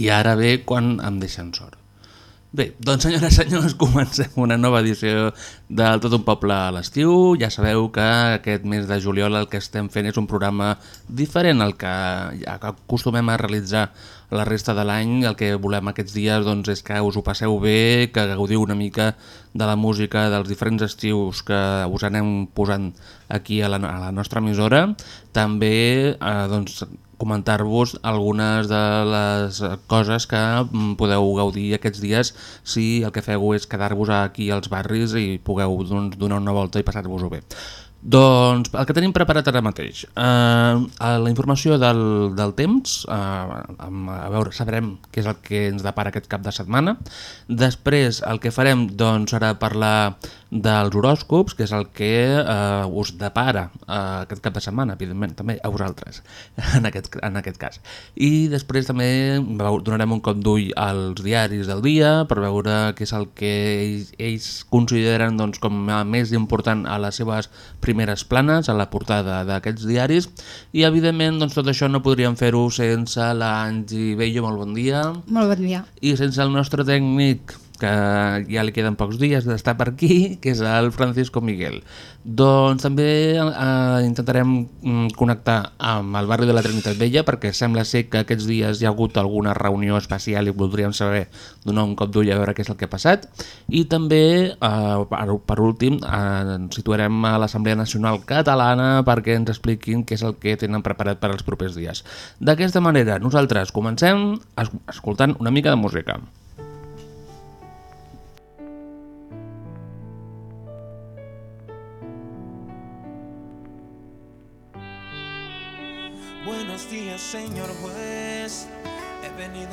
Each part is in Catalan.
I ara ve quan em deixen sort. Bé, doncs senyores i senyors, comencem una nova edició del Tot un Poble a l'estiu. Ja sabeu que aquest mes de juliol el que estem fent és un programa diferent al que acostumem a realitzar la resta de l'any. El que volem aquests dies doncs, és que us ho passeu bé, que gaudiu una mica de la música dels diferents estius que us anem posant aquí a la, a la nostra emissora. També eh, doncs, comentar-vos algunes de les coses que mm, podeu gaudir aquests dies si el que feu és quedar-vos aquí als barris i pugueu doncs, donar una volta i passar-vos-ho bé. Doncs el que tenim preparat ara mateix, eh, la informació del, del temps, eh, a veure, sabrem què és el que ens depara aquest cap de setmana. Després el que farem doncs, serà parlar dels horòscops, que és el que eh, us depara eh, aquest cap de setmana, evidentment, també a vosaltres, en aquest, en aquest cas. I després també donarem un cop d'ull als diaris del dia per veure què és el que ells, ells consideren doncs, com a més important a les seves primeres planes, a la portada d'aquests diaris, i evidentment doncs, tot això no podríem fer-ho sense l'Angi Bello, molt bon dia, Molt bon dia. i sense el nostre tècnic, que ja li queden pocs dies d'estar per aquí, que és el Francisco Miguel. Doncs també eh, intentarem mm, connectar amb el barri de la Trinitat Vella perquè sembla ser que aquests dies hi ha hagut alguna reunió especial i voldríem saber donar un cop d'ull a veure què és el que ha passat. I també, eh, per, per últim, eh, ens situarem a l'Assemblea Nacional Catalana perquè ens expliquin què és el que tenen preparat per als propers dies. D'aquesta manera, nosaltres comencem es escoltant una mica de música. Buenos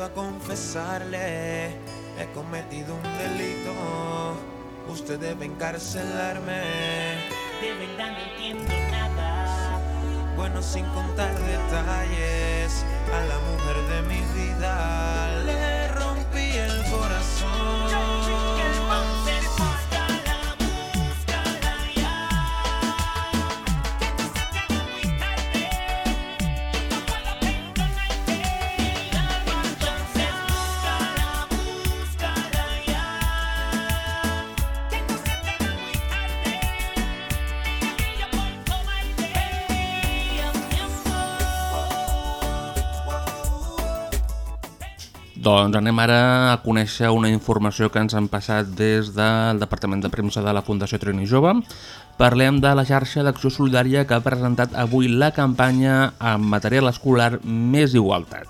A confesarle. He cometido un delito. Usted debe encarcelarme. De verdad no entiendo nada. Bueno, sin contar detalles. A la mujer de mi vida Doncs anem ara a conèixer una informació que ens han passat des del Departament de Premsa de la Fundació Trini Jove. Parlem de la xarxa d'acció solidària que ha presentat avui la campanya amb material escolar Més Igualtat.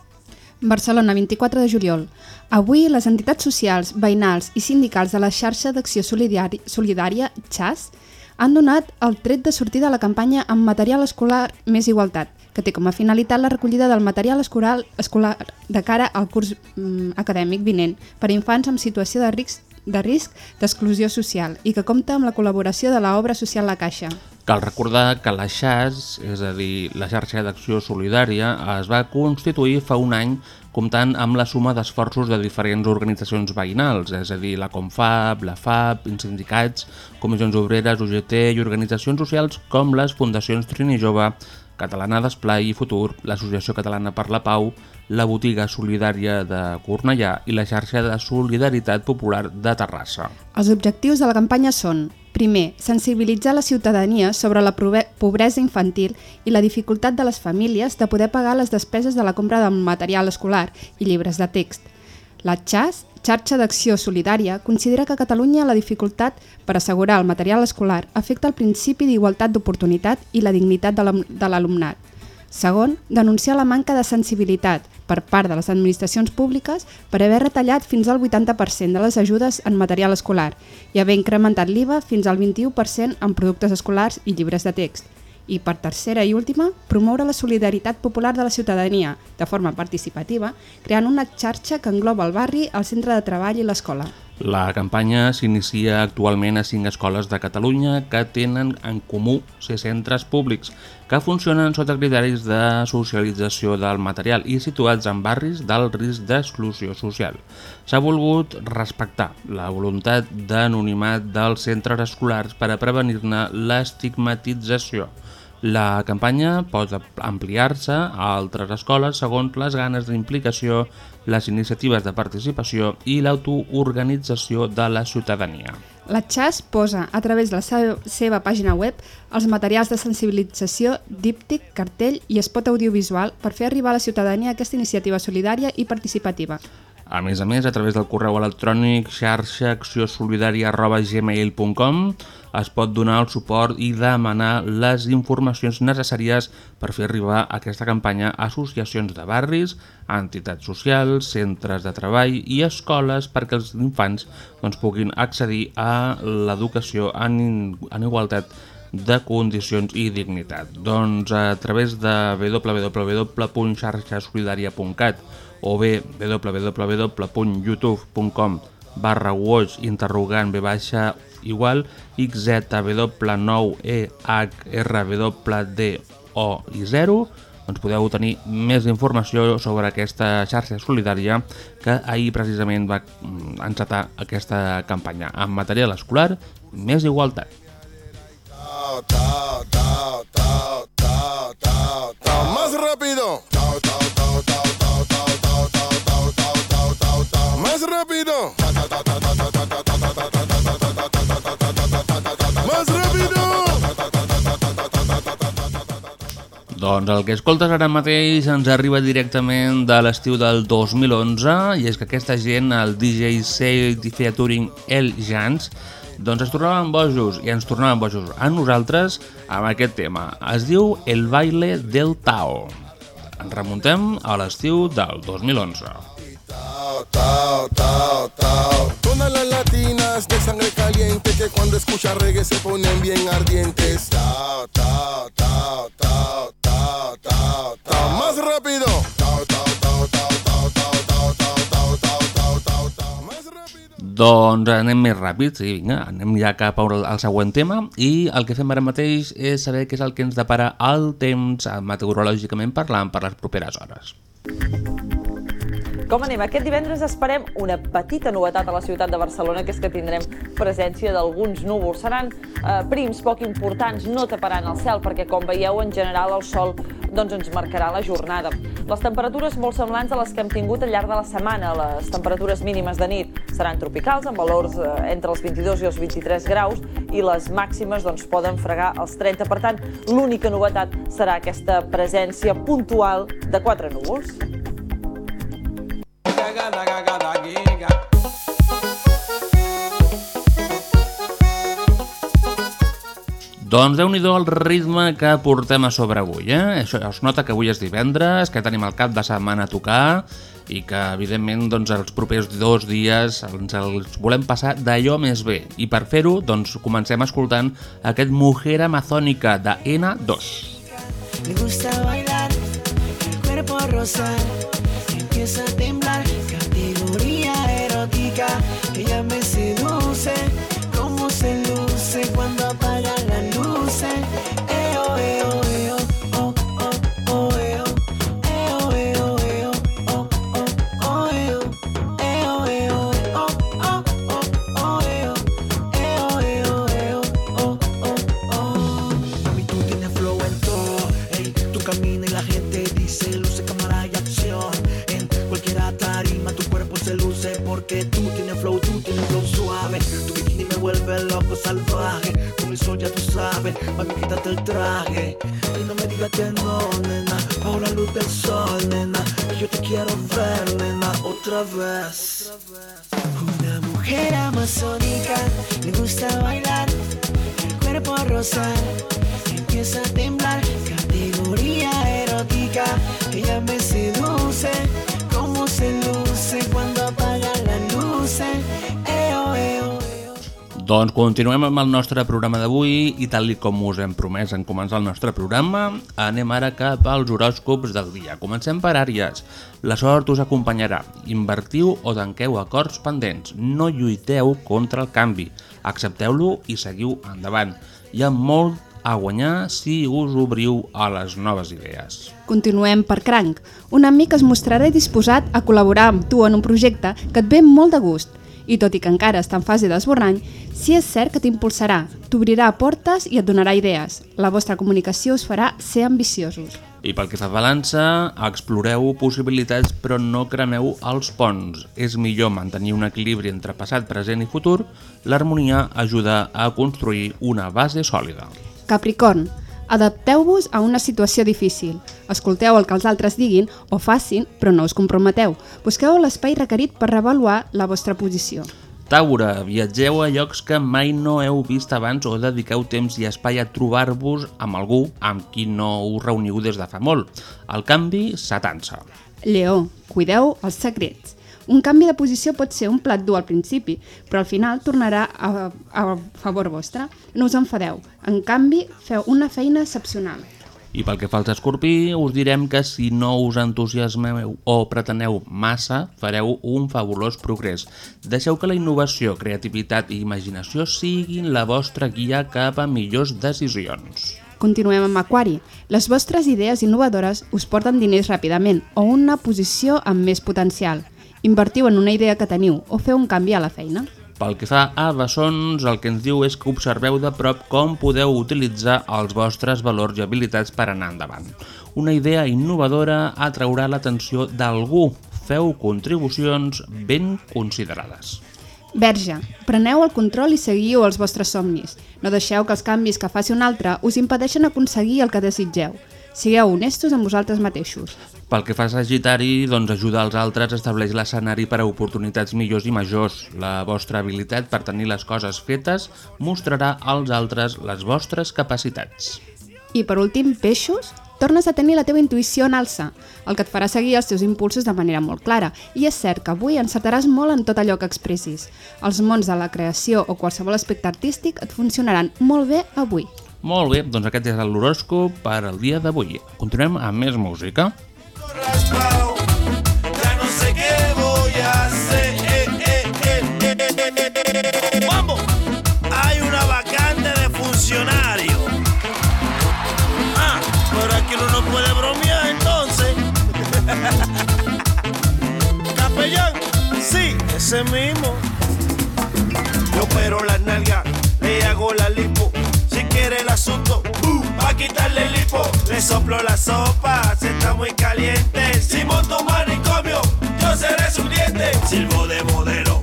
Barcelona, 24 de juliol. Avui les entitats socials, veïnals i sindicals de la xarxa d'acció solidària, XAS, han donat el tret de sortida a la campanya amb material escolar Més Igualtat, que té com a finalitat la recollida del material escolar, escolar de cara al curs mm, acadèmic vinent per a infants en situació de risc de risc d'exclusió social i que compta amb la col·laboració de l'obra social La Caixa. Cal recordar que la XAS, és a dir, la xarxa d'acció solidària, es va constituir fa un any comptant amb la suma d'esforços de diferents organitzacions veïnals, és a dir, la Confab, la FAB, sindicats, comissions obreres, UGT i organitzacions socials com les fundacions Trini Jove, Catalana d'Esplai i Futur, l'Associació Catalana per la Pau, la Botiga Solidària de Cornellà i la xarxa de Solidaritat Popular de Terrassa. Els objectius de la campanya són Primer, sensibilitzar la ciutadania sobre la pobresa infantil i la dificultat de les famílies de poder pagar les despeses de la compra de material escolar i llibres de text. La XAS, Xarxa d'Acció Solidària, considera que a Catalunya la dificultat per assegurar el material escolar afecta el principi d'igualtat d'oportunitat i la dignitat de l'alum- de l'alumnat. Segon, denunciar la manca de sensibilitat per part de les administracions públiques per haver retallat fins al 80% de les ajudes en material escolar i haver incrementat l'IVA fins al 21% en productes escolars i llibres de text. I per tercera i última, promoure la solidaritat popular de la ciutadania, de forma participativa, creant una xarxa que engloba el barri, el centre de treball i l'escola. La campanya s'inicia actualment a cinc escoles de Catalunya que tenen en comú ser centres públics que funcionen sota criteris de socialització del material i situats en barris d'alt risc d'exclusió social. S'ha volgut respectar la voluntat d'anonimat dels centres escolars per a prevenir-ne l'estigmatització. La campanya pot ampliar-se a altres escoles segons les ganes d'implicació, les iniciatives de participació i l'autoorganització de la ciutadania. La XAS posa, a través de la seva, seva pàgina web, els materials de sensibilització, díptic, cartell i espot audiovisual per fer arribar a la ciutadania aquesta iniciativa solidària i participativa. A més a més, a través del correu electrònic xarxaacciosolidaria.gmail.com es pot donar el suport i demanar les informacions necessàries per fer arribar aquesta campanya a associacions de barris, entitats socials, centres de treball i escoles perquè els infants doncs, puguin accedir a l'educació en, en igualtat de condicions i dignitat. Doncs a través de www.xarxasolidària.cat o bé www.youtube.com barra watch interrogant b baixa igual xzw9ehrwdo i 0 doncs podeu tenir més informació sobre aquesta xarxa solidària que ahir precisament va mm, encetar aquesta campanya amb material escolar més igualtat. Más rápido. Más Doncs el que escoltes ara mateix ens arriba directament de l'estiu del 2011 i és que aquesta gent, el DJ Sade featuring El Jans, doncs es tornaven bojos i ens tornaven bojos a nosaltres amb aquest tema. Es diu El baile del Tao. Ens remuntem a l'estiu del 2011. Tao, tao, tao. Todas las latinas de sangre caliente que cuando escuchan reggae se ponen bien ardientes. Tao, tao, tao, tao, tao, tao, tao más rápido. Doncs anem més ràpids, sí, vinga, anem ja cap al següent tema i el que fem ara mateix és saber què és el que ens depara el temps meteorològicament parlant per les properes hores. Com anem? Aquest divendres esperem una petita novetat a la ciutat de Barcelona, que és que tindrem presència d'alguns núvols. Seran eh, prims poc importants, no taparan el cel, perquè com veieu, en general el sol doncs, ens marcarà la jornada. Les temperatures molt semblants a les que hem tingut al llarg de la setmana. Les temperatures mínimes de nit seran tropicals, amb valors eh, entre els 22 i els 23 graus, i les màximes doncs, poden fregar els 30. Per tant, l'única novetat serà aquesta presència puntual de quatre núvols. Doncs déu nhi el ritme que portem a sobre avui, eh? Això es nota que avui és divendres, que tenim el cap de setmana a tocar i que, evidentment, doncs, els propers dos dies ens els volem passar d'allò més bé. I per fer-ho, doncs, comencem escoltant aquest Mujer Amazónica de N2. Le gusta bailar, cuerpo rosar, empieza a temblar, América. Ya tú sabes, mami, quítate el traje. Y no me digas que no, nena. Bajo la luz del sol, nena. Que yo te quiero ver, nena, otra vez. Una mujer amazónica, le gusta bailar, el cuerpo rosar, empieza a temblar, categoría erótica, ella me seduce, Doncs continuem amb el nostre programa d'avui i tal com us hem promès en començar el nostre programa, anem ara cap als horòscops del dia. Comencem per Àries. La sort us acompanyarà. Invertiu o tanqueu acords pendents. No lluiteu contra el canvi. Accepteu-lo i seguiu endavant. Hi ha molt a guanyar si us obriu a les noves idees. Continuem per Cranc. Un amic es mostrarà disposat a col·laborar amb tu en un projecte que et ve molt de gust. I tot i que encara està en fase d'esborrany, sí és cert que t'impulsarà, t'obrirà portes i et donarà idees. La vostra comunicació us farà ser ambiciosos. I pel que fa a balança, exploreu possibilitats però no cremeu els ponts. És millor mantenir un equilibri entre passat, present i futur. L'harmonia ajuda a construir una base sòlida. Capricorn, adapteu-vos a una situació difícil. Escolteu el que els altres diguin o facin, però no us comprometeu. Busqueu l'espai requerit per revaluar la vostra posició. Taure, viatgeu a llocs que mai no heu vist abans o dediqueu temps i espai a trobar-vos amb algú amb qui no us reuniu des de fa molt. El canvi s'atansa. Lleó, cuideu els secrets. Un canvi de posició pot ser un plat dur al principi, però al final tornarà a, a favor vostre. No us enfadeu. En canvi, feu una feina excepcional. I pel que fa als escorpí, us direm que si no us entusiasmeu o preteneu massa, fareu un fabulós progrés. Deixeu que la innovació, creativitat i imaginació siguin la vostra guia cap a millors decisions. Continuem amb Aquari. Les vostres idees innovadores us porten diners ràpidament o una posició amb més potencial. Invertiu en una idea que teniu o feu un canvi a la feina. Pel que fa a bessons, el que ens diu és que observeu de prop com podeu utilitzar els vostres valors i habilitats per anar endavant. Una idea innovadora atraurà l'atenció d'algú. Feu contribucions ben considerades. Verge, preneu el control i seguiu els vostres somnis. No deixeu que els canvis que faci un altre us impedeixen aconseguir el que desitgeu. Sigueu honestos amb vosaltres mateixos. Pel que fa a Sagitari, doncs ajudar els altres estableix l'escenari per a oportunitats millors i majors. La vostra habilitat per tenir les coses fetes mostrarà als altres les vostres capacitats. I per últim, peixos, tornes a tenir la teva intuïció en alça, el que et farà seguir els teus impulsos de manera molt clara. I és cert que avui encertaràs molt en tot allò que expressis. Els mons de la creació o qualsevol aspecte artístic et funcionaran molt bé avui. Molt bé, doncs aquest és l'horòscop per al dia d'avui. Continuem amb més música. Ya no sé qué voy a hacer. Vamos, hay una vacante de funcionario. Ah, pero aquí uno no puede bromear entonces. Capellán, sí, ese mismo. Yo pero la nalga, le hago la lipo. Uh, va a quitarle el lipo. Le soplo la sopa, se está muy caliente. Si monto manicomio, yo seré su cliente. Silbo de modelo,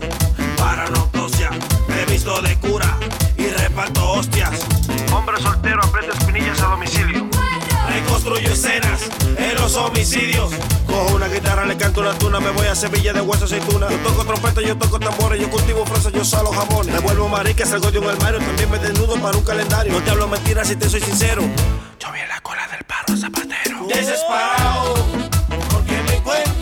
para no tosia. Me visto de cura y reparto hostias. Hombre soltero, aprieta espinillas a domicilio. Reconstruyo escenas en los homicidios. Cojo una guitarra, le canto una tuna, me voy a Sevilla de hueso aceituna. Yo toco trompeta, yo toco tambores, yo cultivo fresas, yo salo jamones. Me vuelvo marica, salgo de un armario, también me desnudo para un calendario. No te hablo mentiras si te soy sincero. Yo vi en la cola del paro zapatero. Desesperado, porque me encuentro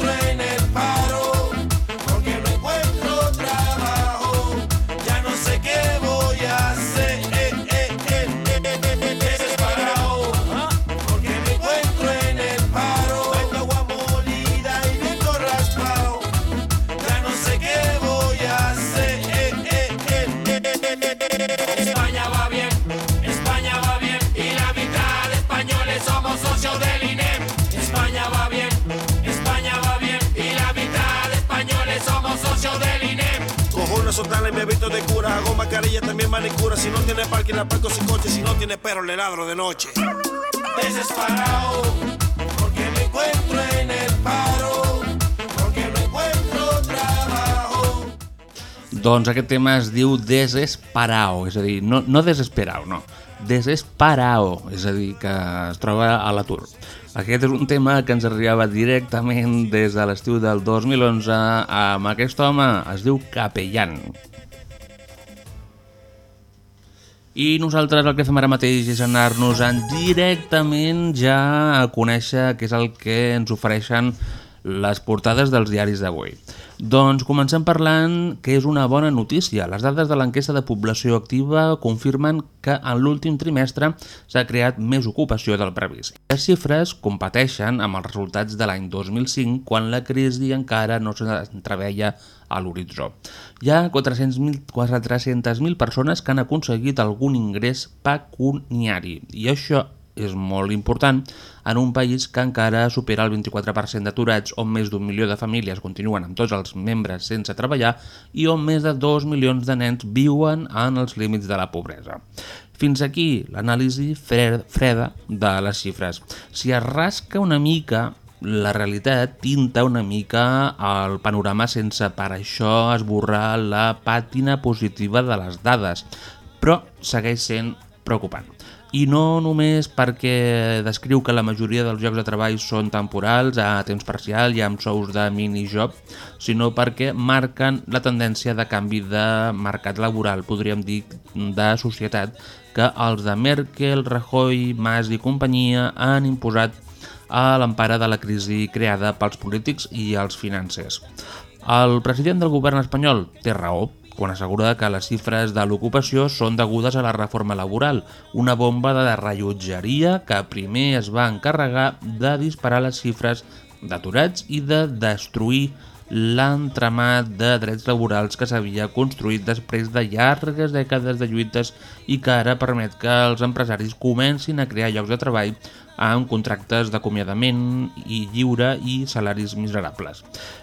y me visto de cura, hago mascarilla también manicura. Si no tiene parking la parco sin coche, si no tiene perro le ladro de noche. Desesperado, porque me encuentro en el paro, porque no encuentro trabajo. Doncs aquest tema es diu Desesperao, és a dir, no, no Desesperao, no, Desesperao, és a dir, que es troba a l'atur. Aquest és un tema que ens arribava directament des de l'estiu del 2011 amb aquest home, es diu Capellan. I nosaltres el que fem ara mateix és anar-nos-en directament ja a conèixer què és el que ens ofereixen les portades dels diaris d'avui. Doncs comencem parlant que és una bona notícia. Les dades de l'enquesta de població activa confirmen que en l'últim trimestre s'ha creat més ocupació del previst. Les xifres competeixen amb els resultats de l'any 2005, quan la crisi encara no s'entreveia a l'horitzó. Hi ha 400.000 400.000 persones que han aconseguit algun ingrés pecuniari i això és molt important en un país que encara supera el 24% d'aturats, on més d'un milió de famílies continuen amb tots els membres sense treballar i on més de 2 milions de nens viuen en els límits de la pobresa. Fins aquí l'anàlisi fre- freda de les xifres. Si es rasca una mica, la realitat tinta una mica el panorama sense per això esborrar la pàtina positiva de les dades, però segueix sent preocupant. I no només perquè descriu que la majoria dels llocs de treball són temporals, a temps parcial i amb sous de minijob, sinó perquè marquen la tendència de canvi de mercat laboral, podríem dir de societat, que els de Merkel, Rajoy, Mas i companyia han imposat a l'empara de la crisi creada pels polítics i els financers. El president del govern espanyol té raó quan assegura que les xifres de l'ocupació són degudes a la reforma laboral, una bomba de rellotgeria que primer es va encarregar de disparar les xifres d'aturats i de destruir l'entramat de drets laborals que s'havia construït després de llargues dècades de lluites i que ara permet que els empresaris comencin a crear llocs de treball amb contractes d'acomiadament i lliure i salaris miserables.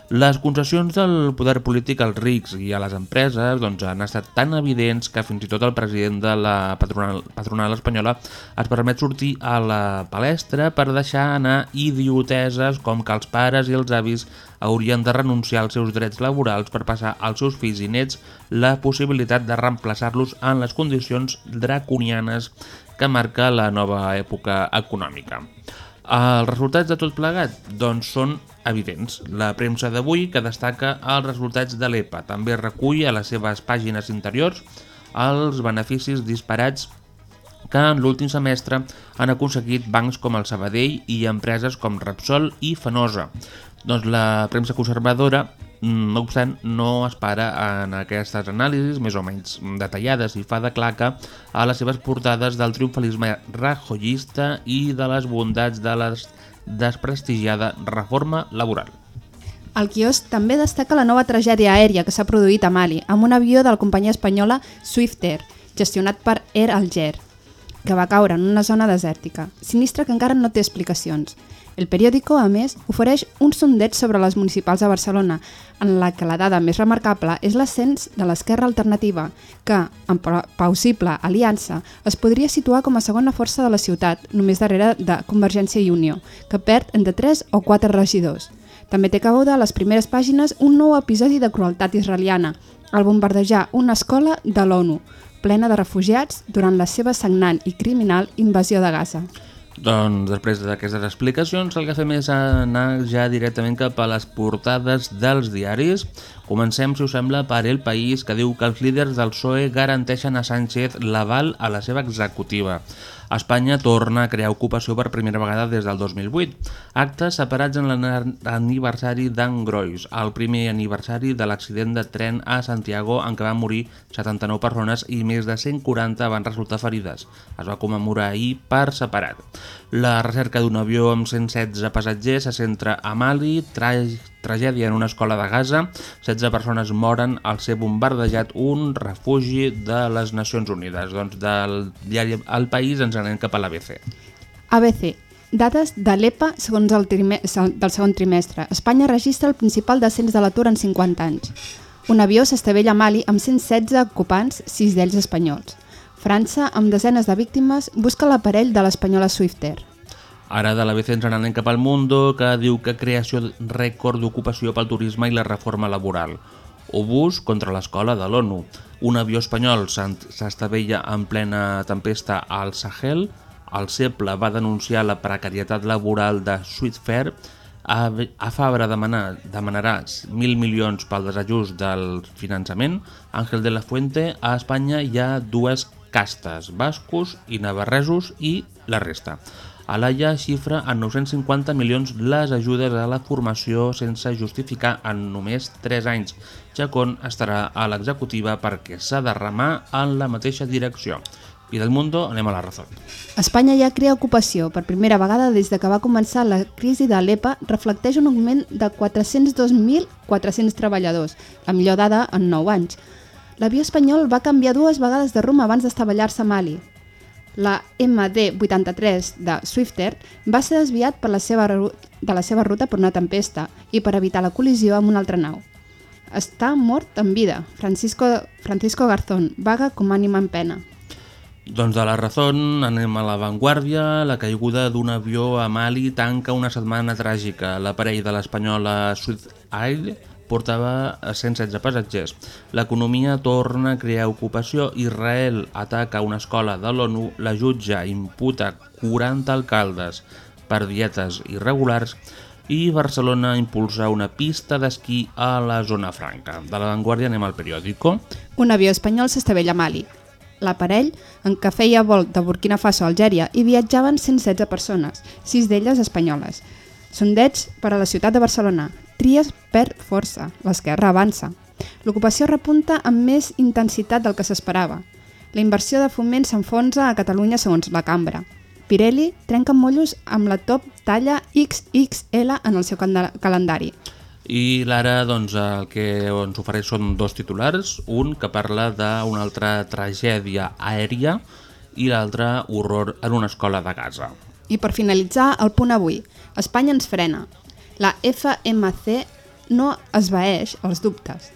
Les concessions del poder polític als rics i a les empreses doncs, han estat tan evidents que fins i tot el president de la patronal, patronal espanyola es permet sortir a la palestra per deixar anar idioteses com que els pares i els avis haurien de renunciar als seus drets laborals per passar als seus fills i nets la possibilitat de reemplaçar-los en les condicions draconianes que marca la nova època econòmica. Els resultats de tot plegat doncs, són evidents. La premsa d'avui, que destaca els resultats de l'EPA, també recull a les seves pàgines interiors els beneficis disparats que en l'últim semestre han aconseguit bancs com el Sabadell i empreses com Repsol i Fenosa. Doncs la premsa conservadora, no obstant, no es para en aquestes anàlisis més o menys detallades i fa de claca a les seves portades del triomfalisme rajoyista i de les bondats de la desprestigiada reforma laboral. El quiosc també destaca la nova tragèdia aèria que s'ha produït a Mali amb un avió de la companyia espanyola Swiftair, gestionat per Air Alger, que va caure en una zona desèrtica. Sinistre que encara no té explicacions. El periòdico, a més, ofereix un sondeig sobre les municipals de Barcelona, en la que la dada més remarcable és l'ascens de l'esquerra alternativa, que, en possible aliança, es podria situar com a segona força de la ciutat, només darrere de Convergència i Unió, que perd entre 3 o 4 regidors. També té cabuda a les primeres pàgines un nou episodi de crueltat israeliana, al bombardejar una escola de l'ONU, plena de refugiats durant la seva sagnant i criminal invasió de Gaza. Doncs després d'aquestes explicacions el que fem és anar ja directament cap a les portades dels diaris. Comencem, si us sembla, per El País, que diu que els líders del PSOE garanteixen a Sánchez l'aval a la seva executiva. Espanya torna a crear ocupació per primera vegada des del 2008. Actes separats en l'aniversari d'en Grois, el primer aniversari de l'accident de tren a Santiago en què van morir 79 persones i més de 140 van resultar ferides. Es va commemorar ahir per separat. La recerca d'un avió amb 116 passatgers se centra a Mali, tra tragèdia en una escola de Gaza, 16 persones moren al ser bombardejat un refugi de les Nacions Unides. Doncs del diari El País ens anem cap a l'ABC. ABC. Dades de l'EPA segons el del segon trimestre. Espanya registra el principal descens de l'atur en 50 anys. Un avió s'estavella a Mali amb 116 ocupants, 6 d'ells espanyols. França, amb desenes de víctimes, busca l'aparell de l'espanyola Swiftair. Ara de l'ABC ens n'anem cap al Mundo, que diu que creació rècord d'ocupació pel turisme i la reforma laboral. Obús contra l'escola de l'ONU. Un avió espanyol s'estavella en plena tempesta al Sahel. El CEPLA va denunciar la precarietat laboral de Sweetfair. A, a Fabra demanar, demanarà 1.000 milions pel desajust del finançament. Àngel de la Fuente, a Espanya hi ha dues castes, bascos i navarresos i la resta. A l'AIA xifra en 950 milions les ajudes a la formació sense justificar en només 3 anys. Chacón estarà a l'executiva perquè s'ha de remar en la mateixa direcció. I del Mundo anem a la raó. Espanya ja crea ocupació. Per primera vegada des de que va començar la crisi de l'EPA reflecteix un augment de 402.400 treballadors, la millor dada en 9 anys. L'avió espanyol va canviar dues vegades de rumb abans d'estavellar-se a Mali. La MD-83 de Swifter va ser desviat per la seva, de la seva ruta per una tempesta i per evitar la col·lisió amb una altra nau. Està mort en vida. Francisco, Francisco Garzón vaga com ànima en pena. Doncs de la Razón anem a l'avantguàrdia. La caiguda d'un avió a Mali tanca una setmana tràgica. L'aparell de l'espanyola Swift Air portava a 116 passatgers. L'economia torna a crear ocupació. Israel ataca una escola de l'ONU. La jutja imputa 40 alcaldes per dietes irregulars i Barcelona impulsa una pista d'esquí a la zona franca. De l'avantguàrdia anem al periòdico. Un avió espanyol s'estavella a Mali. L'aparell, en què feia vol de Burkina Faso a Algèria, hi viatjaven 116 persones, sis d'elles espanyoles. Sondeig per a la ciutat de Barcelona. Tries per força. L'esquerra avança. L'ocupació repunta amb més intensitat del que s'esperava. La inversió de foment s'enfonsa a Catalunya segons la cambra. Pirelli trenca mollos amb la top talla XXL en el seu calendari. I l'ara doncs, el que ens ofereix són dos titulars, un que parla d'una altra tragèdia aèria i l'altre horror en una escola de Gaza. I per finalitzar, el punt avui. Espanya ens frena. La FMC no esvaeix els dubtes.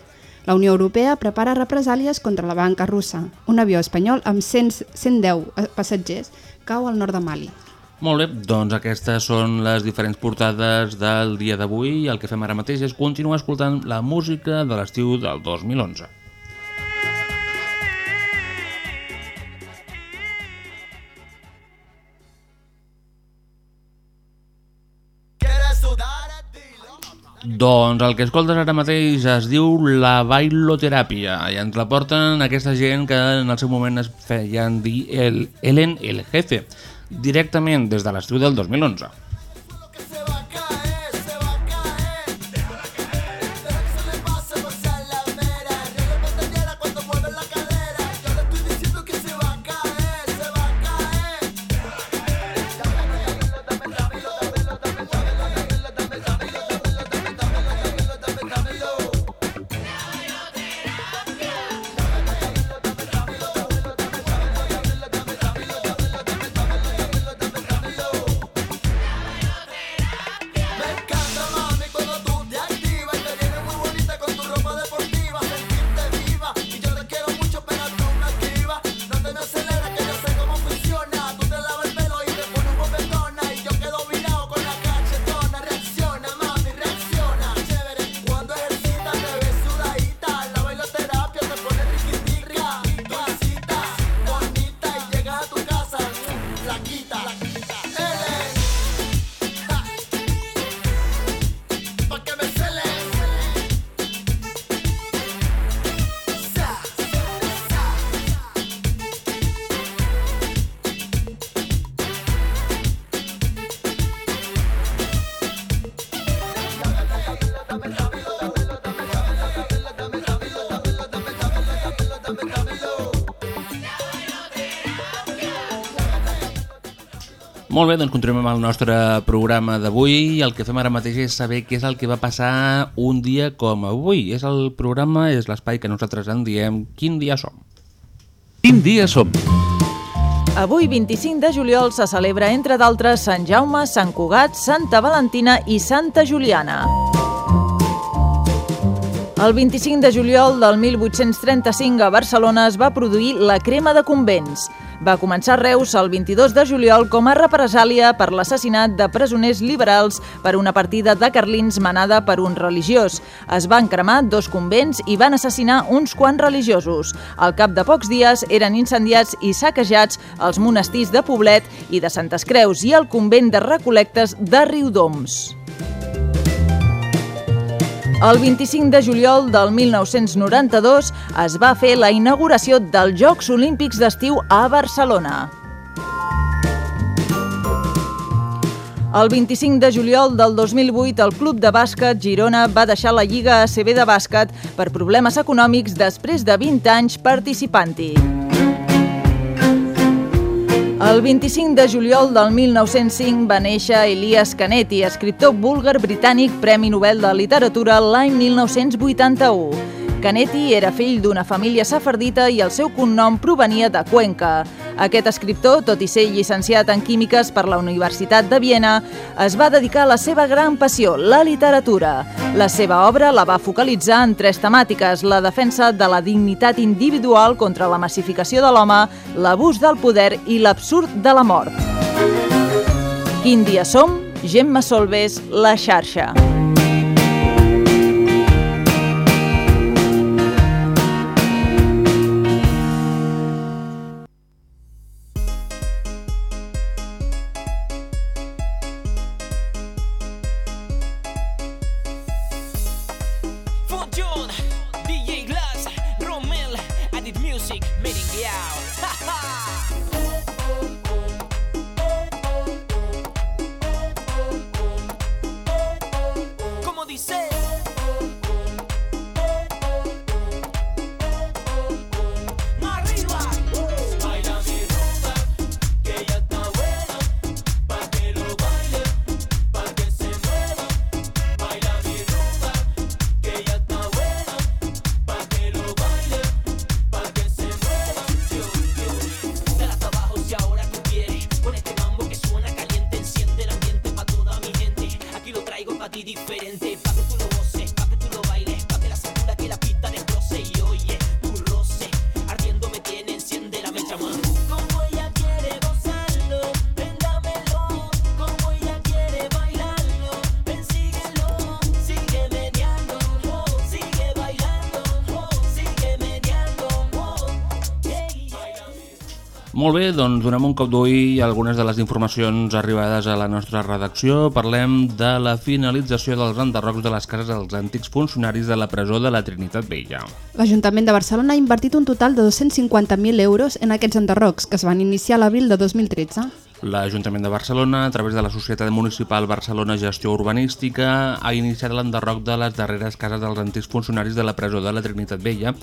La Unió Europea prepara represàlies contra la banca russa. Un avió espanyol amb 100, 110 passatgers cau al nord de Mali. Molt bé, doncs aquestes són les diferents portades del dia d'avui i el que fem ara mateix és continuar escoltant la música de l'estiu del 2011. Doncs el que escoltes ara mateix es diu la bailoteràpia i ens la porten aquesta gent que en el seu moment es feien dir el Ellen el Jefe directament des de l'estiu del 2011. Molt bé, doncs continuem amb el nostre programa d'avui i el que fem ara mateix és saber què és el que va passar un dia com avui. És el programa, és l'espai que nosaltres en diem Quin dia som? Quin dia som? Avui, 25 de juliol, se celebra, entre d'altres, Sant Jaume, Sant Cugat, Santa Valentina i Santa Juliana. El 25 de juliol del 1835 a Barcelona es va produir la crema de convents. Va començar a Reus el 22 de juliol com a represàlia per l'assassinat de presoners liberals per una partida de carlins manada per un religiós. Es van cremar dos convents i van assassinar uns quants religiosos. Al cap de pocs dies eren incendiats i saquejats els monestirs de Poblet i de Santes Creus i el convent de Recolectes de Riudoms. El 25 de juliol del 1992 es va fer la inauguració dels Jocs Olímpics d'estiu a Barcelona. El 25 de juliol del 2008, el club de bàsquet Girona va deixar la Lliga ACB de bàsquet per problemes econòmics després de 20 anys participant-hi. El 25 de juliol del 1905 va néixer Elias Canetti, escriptor búlgar britànic Premi Nobel de Literatura l'any 1981. Canetti era fill d'una família safardita i el seu cognom provenia de Cuenca. Aquest escriptor, tot i ser llicenciat en Químiques per la Universitat de Viena, es va dedicar a la seva gran passió, la literatura. La seva obra la va focalitzar en tres temàtiques, la defensa de la dignitat individual contra la massificació de l'home, l'abús del poder i l'absurd de la mort. Quin dia som? Gemma Solves, La xarxa. Molt bé, doncs donem un cop d'ull a algunes de les informacions arribades a la nostra redacció. Parlem de la finalització dels enderrocs de les cases dels antics funcionaris de la presó de la Trinitat Vella. L'Ajuntament de Barcelona ha invertit un total de 250.000 euros en aquests enderrocs, que es van iniciar a l'abril de 2013. L'Ajuntament de Barcelona, a través de la Societat Municipal Barcelona Gestió Urbanística, ha iniciat l'enderroc de les darreres cases dels antics funcionaris de la presó de la Trinitat Vella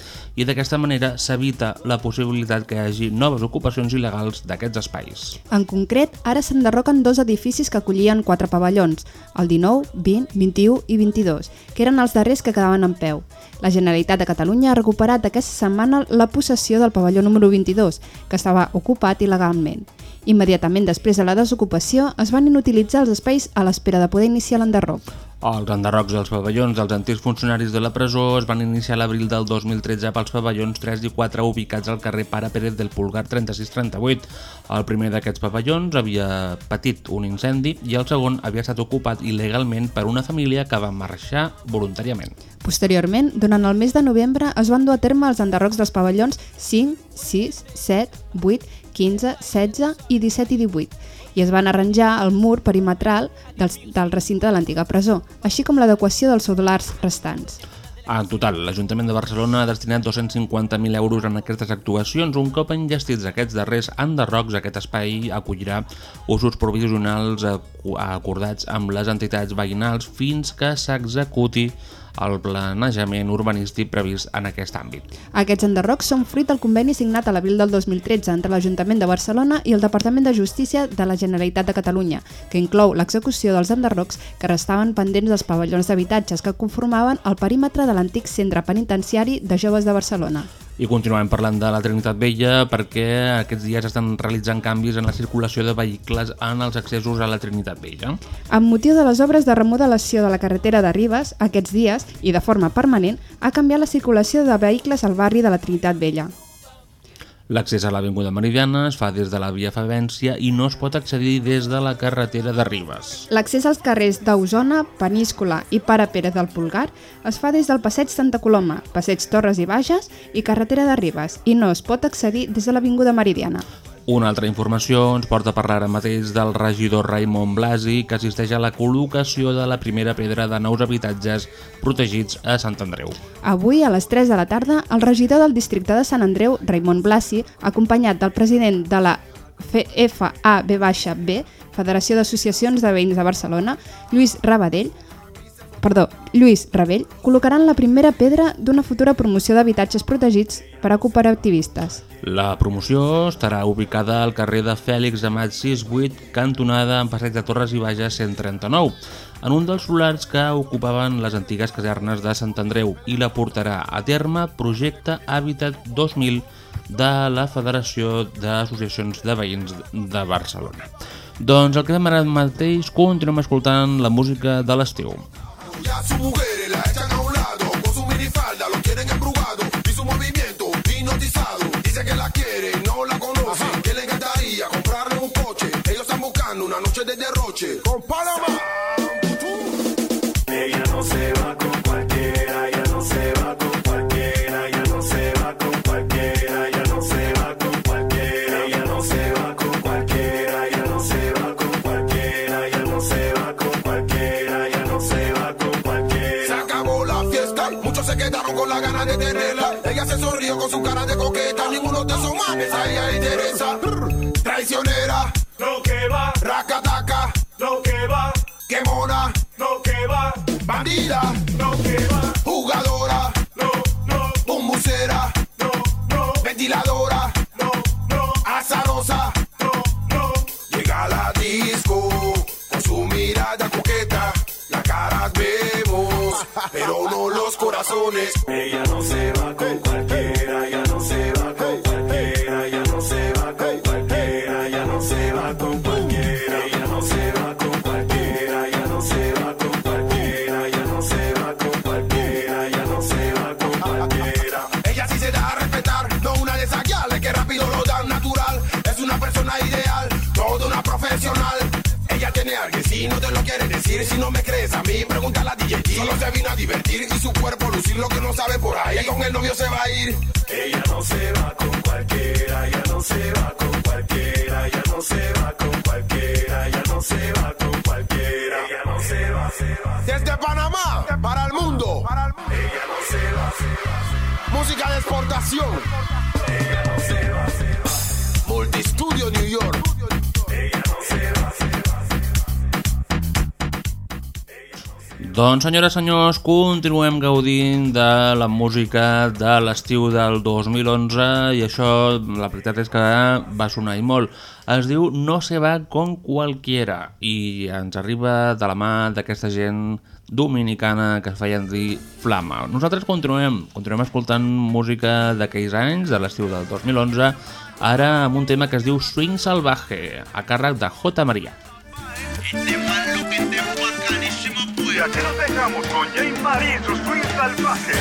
i d'aquesta manera s'evita la possibilitat que hi hagi noves ocupacions il·legals d'aquests espais. En concret, ara s'enderroquen dos edificis que acollien quatre pavellons, el 19, 20, 21 i 22, que eren els darrers que quedaven en peu. La Generalitat de Catalunya ha recuperat aquesta setmana la possessió del pavelló número 22, que estava ocupat il·legalment. Immediatament després de la desocupació es van inutilitzar els espais a l'espera de poder iniciar l'enderroc. Els enderrocs dels pavellons dels antics funcionaris de la presó es van iniciar l'abril del 2013 pels pavellons 3 i 4 ubicats al carrer Pare Pérez del Pulgar 3638. El primer d'aquests pavellons havia patit un incendi i el segon havia estat ocupat il·legalment per una família que va marxar voluntàriament. Posteriorment, durant el mes de novembre es van dur a terme els enderrocs dels pavellons 5, 6, 7, 8, 15, 16 i 17 i 18 i es van arranjar el mur perimetral del, del recinte de l'antiga presó, així com l'adequació dels solars restants. En total, l'Ajuntament de Barcelona ha destinat 250.000 euros en aquestes actuacions. Un cop enllestits aquests darrers enderrocs, aquest espai acollirà usos provisionals acordats amb les entitats veïnals fins que s'executi el planejament urbanístic previst en aquest àmbit. Aquests enderrocs són fruit del conveni signat a l'abril del 2013 entre l'Ajuntament de Barcelona i el Departament de Justícia de la Generalitat de Catalunya, que inclou l'execució dels enderrocs que restaven pendents dels pavellons d'habitatges que conformaven el perímetre de l'antic centre penitenciari de joves de Barcelona. I continuem parlant de la Trinitat Vella perquè aquests dies estan realitzant canvis en la circulació de vehicles en els accessos a la Trinitat Vella. Amb motiu de les obres de remodelació de la carretera de Ribes, aquests dies, i de forma permanent, ha canviat la circulació de vehicles al barri de la Trinitat Vella. L'accés a l'Avinguda Meridiana es fa des de la via Favència i no es pot accedir des de la carretera de Ribes. L'accés als carrers d'Osona, Peníscola i Pare Pere del Pulgar es fa des del passeig Santa Coloma, passeig Torres i Bages i carretera de Ribes i no es pot accedir des de l'Avinguda Meridiana. Una altra informació ens porta a parlar ara mateix del regidor Raimon Blasi, que assisteix a la col·locació de la primera pedra de nous habitatges protegits a Sant Andreu. Avui, a les 3 de la tarda, el regidor del districte de Sant Andreu, Raimon Blasi, acompanyat del president de la FAB-B, Federació d'Associacions de Veïns de Barcelona, Lluís Rabadell, perdó, Lluís Rebell, col·locaran la primera pedra d'una futura promoció d'habitatges protegits per a cooperativistes. La promoció estarà ubicada al carrer de Fèlix Amat 68, cantonada en Passeig de Torres i Bages 139, en un dels solars que ocupaven les antigues casernes de Sant Andreu i la portarà a terme Projecte Habitat 2000 de la Federació d'Associacions de Veïns de Barcelona. Doncs el que ara mateix, continuem escoltant la música de l'estiu. Ya sus mujeres la echan a un lado con su minifalda, lo quieren embrugado y su movimiento hipnotizado. Dice que la quiere no la conoce, que le encantaría comprarle un coche. Ellos están buscando una noche de derroche con se quedaron con la gana de tenerla. Ella se sonrió con su cara de coqueta, ninguno de esos manes a ella le interesa. Traicionera, Lo que va, racataca, lo que va, que mona, lo que va, bandida, corazones. Ella no se va con cualquiera, ella no se va con cualquiera, ella no se va con cualquiera, ella no se va con cualquiera, ella no se va con cualquiera, ella no se va con cualquiera, ella no se va con cualquiera, ella no se va con cualquiera. Ella sí se da a respetar, no una de esas guiales que rápido lo dan natural. Es una persona ideal, toda una profesional. Ella tiene alguien, si no te lo quiere decir, si no me crees a mí, pregúntale a DJ. Solo se vino a divertir su cuerpo lucir lo que no sabe por ahí. Con el novio se va a ir. Ella no se va con cualquiera, ella no se va con cualquiera, ella no se va con cualquiera, ella no se va con cualquiera, ella no se va, se va. Desde Panamá para el mundo, Ella no se va, se va. música de exportación. Doncs, senyores senyors, continuem gaudint de la música de l'estiu del 2011 i això, la veritat és que va sonar i molt. Es diu No se va con cualquiera i ens arriba de la mà d'aquesta gent dominicana que es feien dir Flama. Nosaltres continuem, continuem escoltant música d'aquells anys, de l'estiu del 2011, ara amb un tema que es diu Swing Salvaje, a càrrec de J. Maria. Y aquí nos dejamos con Marie y su swing salvaje.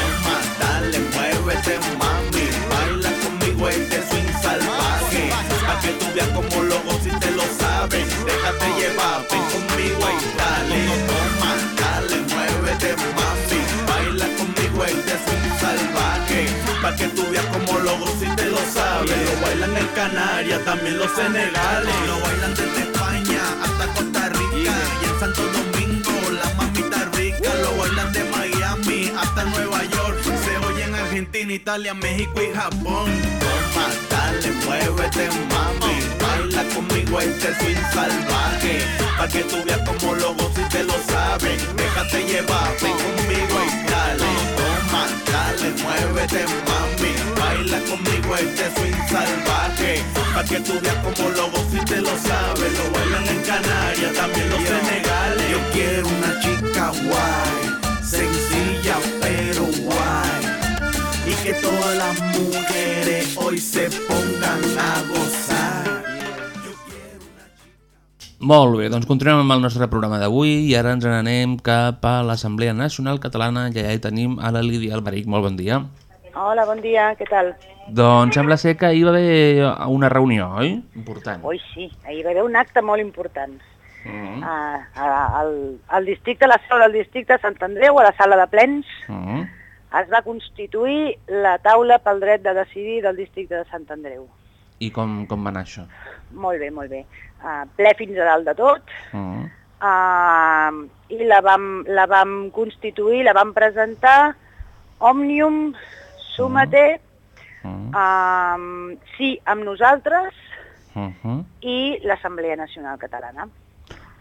Dale, muévete, mami. Baila conmigo este swing salvaje. Pa' que tú veas como loco si te lo sabes. Déjate llevar, ven conmigo y dale. Toma, dale, muévete, mami. Baila conmigo este swing salvaje. Pa' que tú veas como loco si te lo sabes. Lo bailan en Canarias, también los senegales. Lo bailan desde España hasta Costa Rica. Y en Santo Domingo, mamita rica. Lo bailan de Miami hasta Nueva York. Se oye en Argentina, Italia, México y Japón. Toma, dale, muévete, mami. Baila conmigo este swing salvaje. Pa' que tú veas como loco si te lo sabes. Déjate llevar, ven conmigo y dale. Toma, dale, muévete, mami. Baila conmigo este swing salvaje. Pa' que tú veas como loco si te lo sabes. Lo bailan en Canarias, también los senegales. Yo quiero una chica guay, sencilla pero guay. Y que todas las mujeres hoy se pongan a gozar. Molt bé, doncs continuem amb el nostre programa d'avui i ara ens n'anem cap a l'Assemblea Nacional Catalana i allà hi tenim a la Lídia Alberic. Molt bon dia. Hola, bon dia, què tal? Doncs sembla ser que ahir va haver una reunió, oi? Important. Ui, sí, ahir va haver un acte molt important. Mm. A, a, al, al districte, a la seu del districte de Sant Andreu, a la sala de plens, Mm. es va constituir la taula pel dret de decidir del districte de Sant Andreu. I com, com va anar això? Molt bé, molt bé. Uh, ple fins a dalt de tot, Mm. uh, i la vam, la vam constituir, la vam presentar Òmnium, Súmate, Mm. uh, Sí amb nosaltres Mm -hmm. i l'Assemblea Nacional Catalana.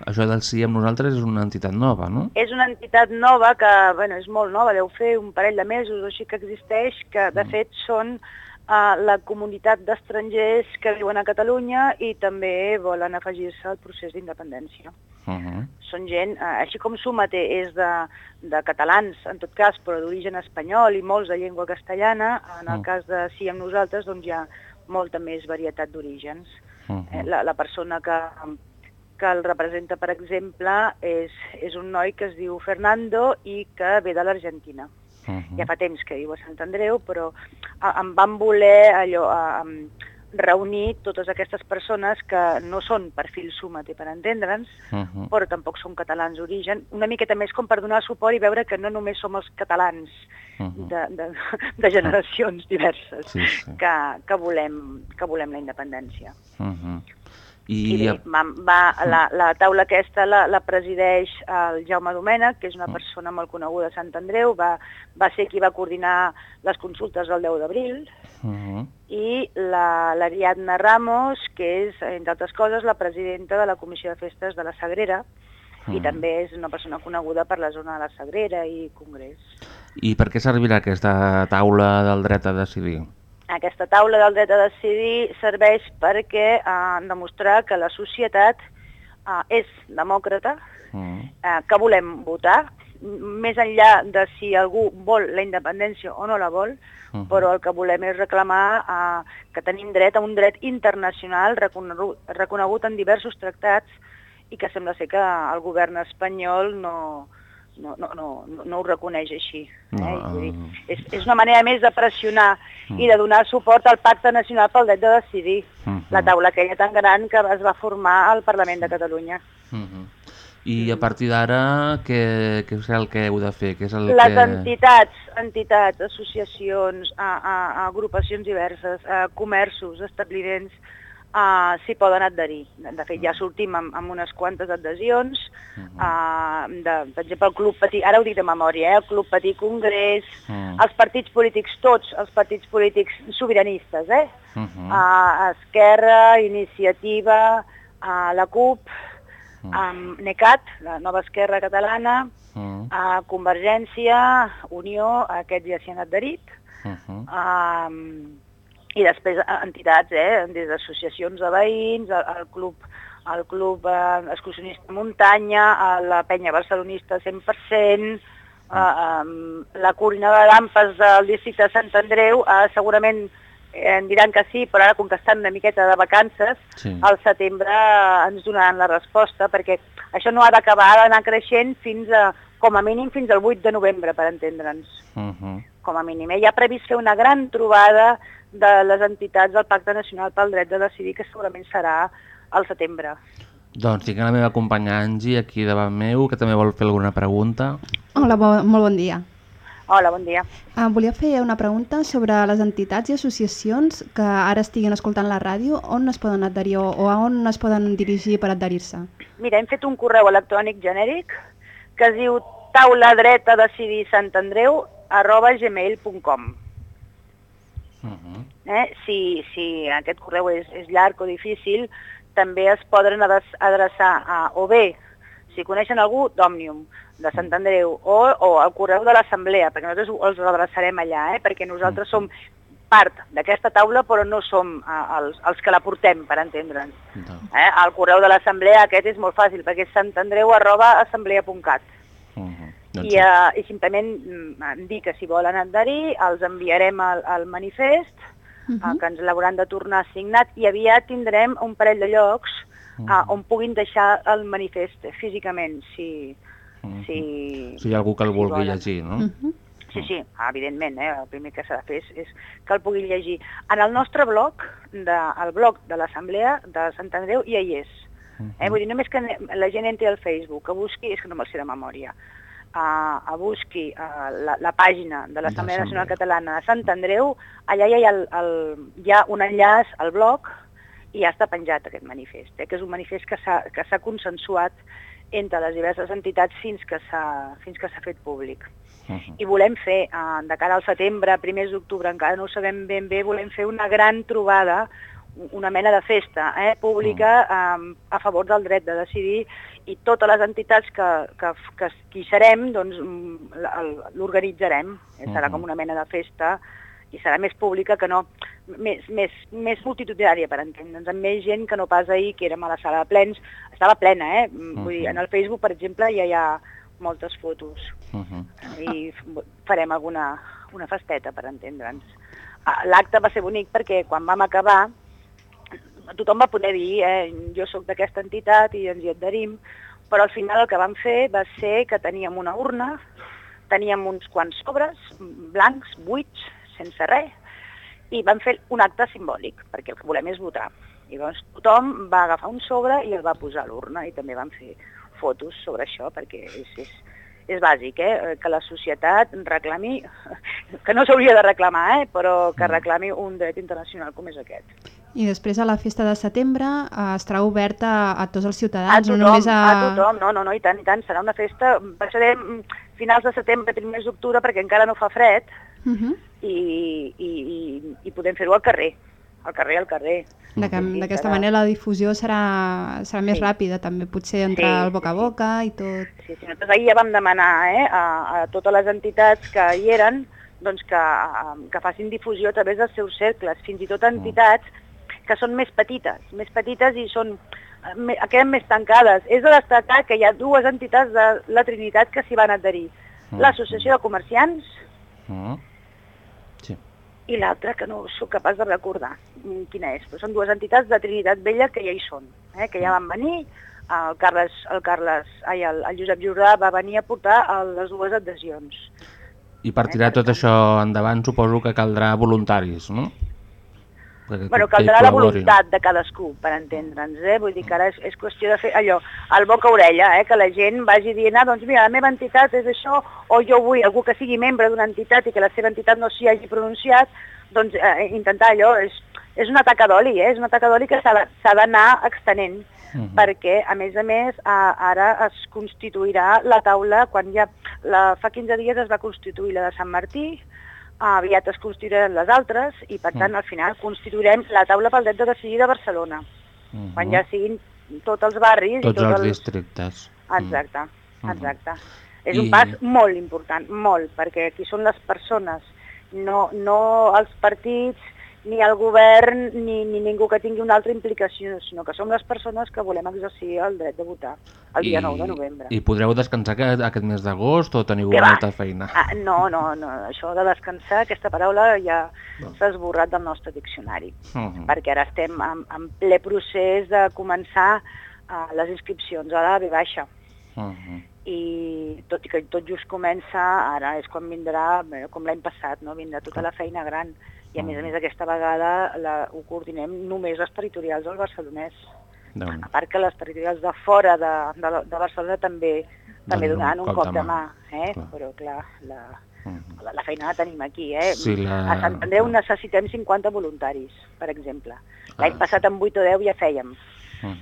Això del sí amb nosaltres és una entitat nova, no? És una entitat nova que, bueno, és molt nova, deu fer un parell de mesos o així que existeix, que de fet són uh, la comunitat d'estrangers que viuen a Catalunya i també volen afegir-se al procés d'independència. Uh -huh. Són gent, eh, així com Súmate és de, de catalans, en tot cas, però d'origen espanyol i molts de llengua castellana, en el Mm. cas de Sí amb nosaltres doncs hi ha molta més varietat d'orígens. Uh Eh, la, la persona que, que el representa, per exemple, és, és un noi que es diu Fernando i que ve de l'Argentina. Ja fa temps que viu a Sant Andreu, però em van voler allò, a, a, reunir totes aquestes persones que no són perfil súmate, per entendre'ns, Mhm. però tampoc són catalans d'origen, una miqueta més com per donar suport i veure que no només som els catalans de, de, de generacions diverses Sí, sí. que, que, volem, que volem la independència. Uh -huh. I I, bé, va, va, la, la taula aquesta la, la presideix el Jaume Domènech, que és Mm. una persona molt coneguda a Sant Andreu, va, va ser qui va coordinar les consultes el 10 d'abril, uh -huh. i la- l'Ariadna Ramos, que és, entre altres coses, la presidenta de la Comissió de Festes de la Sagrera, i Mm. també és una persona coneguda per la zona de la Sagrera i Congrés. I per què servirà aquesta taula del dret a decidir? Aquesta taula del dret a decidir serveix perquè eh, demostrar que la societat eh, és demòcrata, Mm. eh, que volem votar, més enllà de si algú vol la independència o no la vol, Mhm. però el que volem és reclamar eh, que tenim dret a un dret internacional reconegut, reconegut en diversos tractats i que sembla ser que el govern espanyol no, no, no, no, no, ho reconeix així. Eh? No, Vull dir, és, és una manera més de pressionar Mm. i de donar suport al Pacte Nacional pel Dret de Decidir, Mhm. la taula aquella tan gran que es va formar al Parlament de Catalunya. Mhm. I a partir d'ara, què, què és el que heu de fer? Què és el Les que... entitats, entitats, associacions, a, a, a agrupacions diverses, a comerços, establiments, uh, s'hi poden adherir. De fet, ja sortim amb, amb unes quantes adhesions, uh, de, per exemple, el Club Petit, ara ho dic de memòria, eh, el Club Petit Congrés, Mm. els partits polítics, tots els partits polítics sobiranistes, eh? Mhm. uh, Esquerra, Iniciativa, uh, la CUP, um, NECAT, la nova Esquerra Catalana, Mm. a Convergència, Unió, aquests ja s'hi han adherit, Mhm. um, i després eh, entitats, eh, des d'associacions de veïns, el, el club, el club eh, excursionista muntanya, eh, la penya barcelonista 100%, eh, um, la coordinadora d'AMPAs del districte de Sant Andreu, eh, segurament eh, em diran que sí, però ara com que estan una miqueta de vacances, Sí. al setembre eh, ens donaran la resposta, perquè això no ha d'acabar, ha d'anar creixent fins a, com a mínim fins al 8 de novembre, per entendre'ns, Mhm. com a mínim. Eh? Hi ha previst fer una gran trobada de les entitats del Pacte Nacional pel Dret de Decidir, que segurament serà al setembre. Doncs tinc la meva companya Angie aquí davant meu, que també vol fer alguna pregunta. Hola, bo, molt bon dia. Hola, bon dia. Uh, volia fer una pregunta sobre les entitats i associacions que ara estiguin escoltant la ràdio, on es poden adherir o, o a on es poden dirigir per adherir-se? Mira, hem fet un correu electrònic genèric que es diu taula dreta decidir Sant Andreu arroba gmail.com. Mhm. Eh? Si, si aquest correu és, és llarg o difícil, també es poden ades- adreçar a, o bé, si coneixen algú, d'Òmnium, de Sant Andreu, o, o al correu de l'Assemblea, perquè nosaltres els adreçarem allà, eh? perquè nosaltres som part d'aquesta taula, però no som eh, els, els que la portem, per entendre'ns. Eh? El correu de l'Assemblea aquest és molt fàcil, perquè és santandreu arroba assemblea.cat. Doncs I, uh, I simplement mm, dir que si volen adherir els enviarem el, el manifest uh -huh. que ens l'hauran de tornar signat i aviat tindrem un parell de llocs uh, on puguin deixar el manifest físicament si, si, Si hi ha algú que el si vulgui volen. llegir, no? Sí, sí, evidentment, eh? el primer que s'ha de fer és, és que el pugui llegir. En el nostre blog, de, el blog de l'Assemblea de Sant Andreu, ja hi és. Eh? Vull dir, només que la gent entri al Facebook, que busqui, és que no me'l sé de memòria, a, a busqui a la, la pàgina de l'Assemblea Nacional Catalana de Sant Andreu, allà hi ha, el, el, hi ha un enllaç al blog i ja està penjat aquest manifest, eh? que és un manifest que s'ha consensuat entre les diverses entitats fins que s'ha fet públic. I volem fer, eh, de cara al setembre, primers d'octubre, encara no ho sabem ben bé, volem fer una gran trobada una mena de festa eh, pública eh, a favor del dret de decidir i totes les entitats que, que, que, que hi serem doncs, mm, l'organitzarem. Eh, serà com una mena de festa i serà més pública que no, més, més, més multitudinària, per entendre'ns, amb més gent que no pas ahir, que érem a la sala de plens. Estava plena, eh? Mm, Vull dir, en el Facebook, per exemple, ja hi ha moltes fotos i f- farem alguna una festeta, per entendre'ns. Ah, L'acte va ser bonic perquè quan vam acabar tothom va poder dir, eh, jo sóc d'aquesta entitat i ens hi adherim, però al final el que vam fer va ser que teníem una urna, teníem uns quants sobres blancs, buits, sense res, i vam fer un acte simbòlic, perquè el que volem és votar. I doncs tothom va agafar un sobre i el va posar a l'urna i també van fer fotos sobre això, perquè és, és, és bàsic, eh? que la societat reclami, que no s'hauria de reclamar, eh? però que reclami un dret internacional com és aquest. I després a la festa de setembre eh, estarà oberta a, a tots els A ciutadans, tothom, no només a... a tothom, no, no, no, i tant, i tant, serà una festa, passarem mm, finals de setembre, primers d'octubre, perquè encara no fa fred, Uh -huh. i, i, i, i podem fer-ho al carrer, al carrer, al carrer. D'aquesta serà- manera la difusió serà, serà més Sí. ràpida, també potser entre Sí, el boca a boca i tot. Sí, sí, nosaltres ahir ja vam demanar eh, a, a totes les entitats que hi eren doncs que, que facin difusió a través dels seus cercles, fins i tot entitats que són més petites, més petites i són eh, me- queden més tancades. És de destacar que hi ha dues entitats de la Trinitat que s'hi van adherir. L'Associació de Comerciants Mm. i l'altra que no sóc capaç de recordar mm, quina és, però són dues entitats de Trinitat Vella que ja hi són, eh, que ja van venir, el Carles, el Carles, ai, el, el Josep Jordà va venir a portar el, les dues adhesions. I per tirar tot això endavant suposo que caldrà voluntaris, no? Bueno, que hi caldrà la voluntat de cadascú, per entendre'ns, eh? Vull dir que ara és, és qüestió de fer allò, al boca-orella, eh? Que la gent vagi dient, ah, doncs mira, la meva entitat és això, o jo vull algú que sigui membre d'una entitat i que la seva entitat no s'hi hagi pronunciat, doncs eh, intentar allò, és, és una taca d'oli, eh? És una taca d'oli que s'ha d'anar extenent, perquè, a més a més, a, ara es constituirà la taula, quan ja, la, fa 15 dies es va constituir la de Sant Martí, aviat es constituiran les altres i per tant al final constituirem la taula pel dret de decidir de Barcelona. Quan ja siguin tots els barris Tots i tots els districtes. Exacte, exacte. És I- un pas molt important, molt, perquè aquí són les persones, no, no els partits, ni el govern, ni, ni ningú que tingui una altra implicació, sinó que som les persones que volem exercir el dret de votar el dia 9 de novembre. I podreu descansar aquest, aquest mes d'agost o teniu va? molta feina? Ah, no, no, no, això de descansar, aquesta paraula ja s'ha esborrat del nostre diccionari, Mhm. perquè ara estem en, en ple procés de començar uh, les inscripcions a la B baixa Mhm. i tot i que tot just comença, ara és quan vindrà, com l'any passat, no? vindrà tota la feina gran i a més a més aquesta vegada la, ho coordinem només les territorials del barcelonès. Déu-n'hi-do. A part que les territorials de fora de, de, de Barcelona també també Donen donaran un cop de mà, eh? però clar, la, la, la feina la tenim aquí. Eh? Sí, la- A Sant Andreu necessitem 50 voluntaris, per exemple. L'any passat amb 8 o 10 ja fèiem,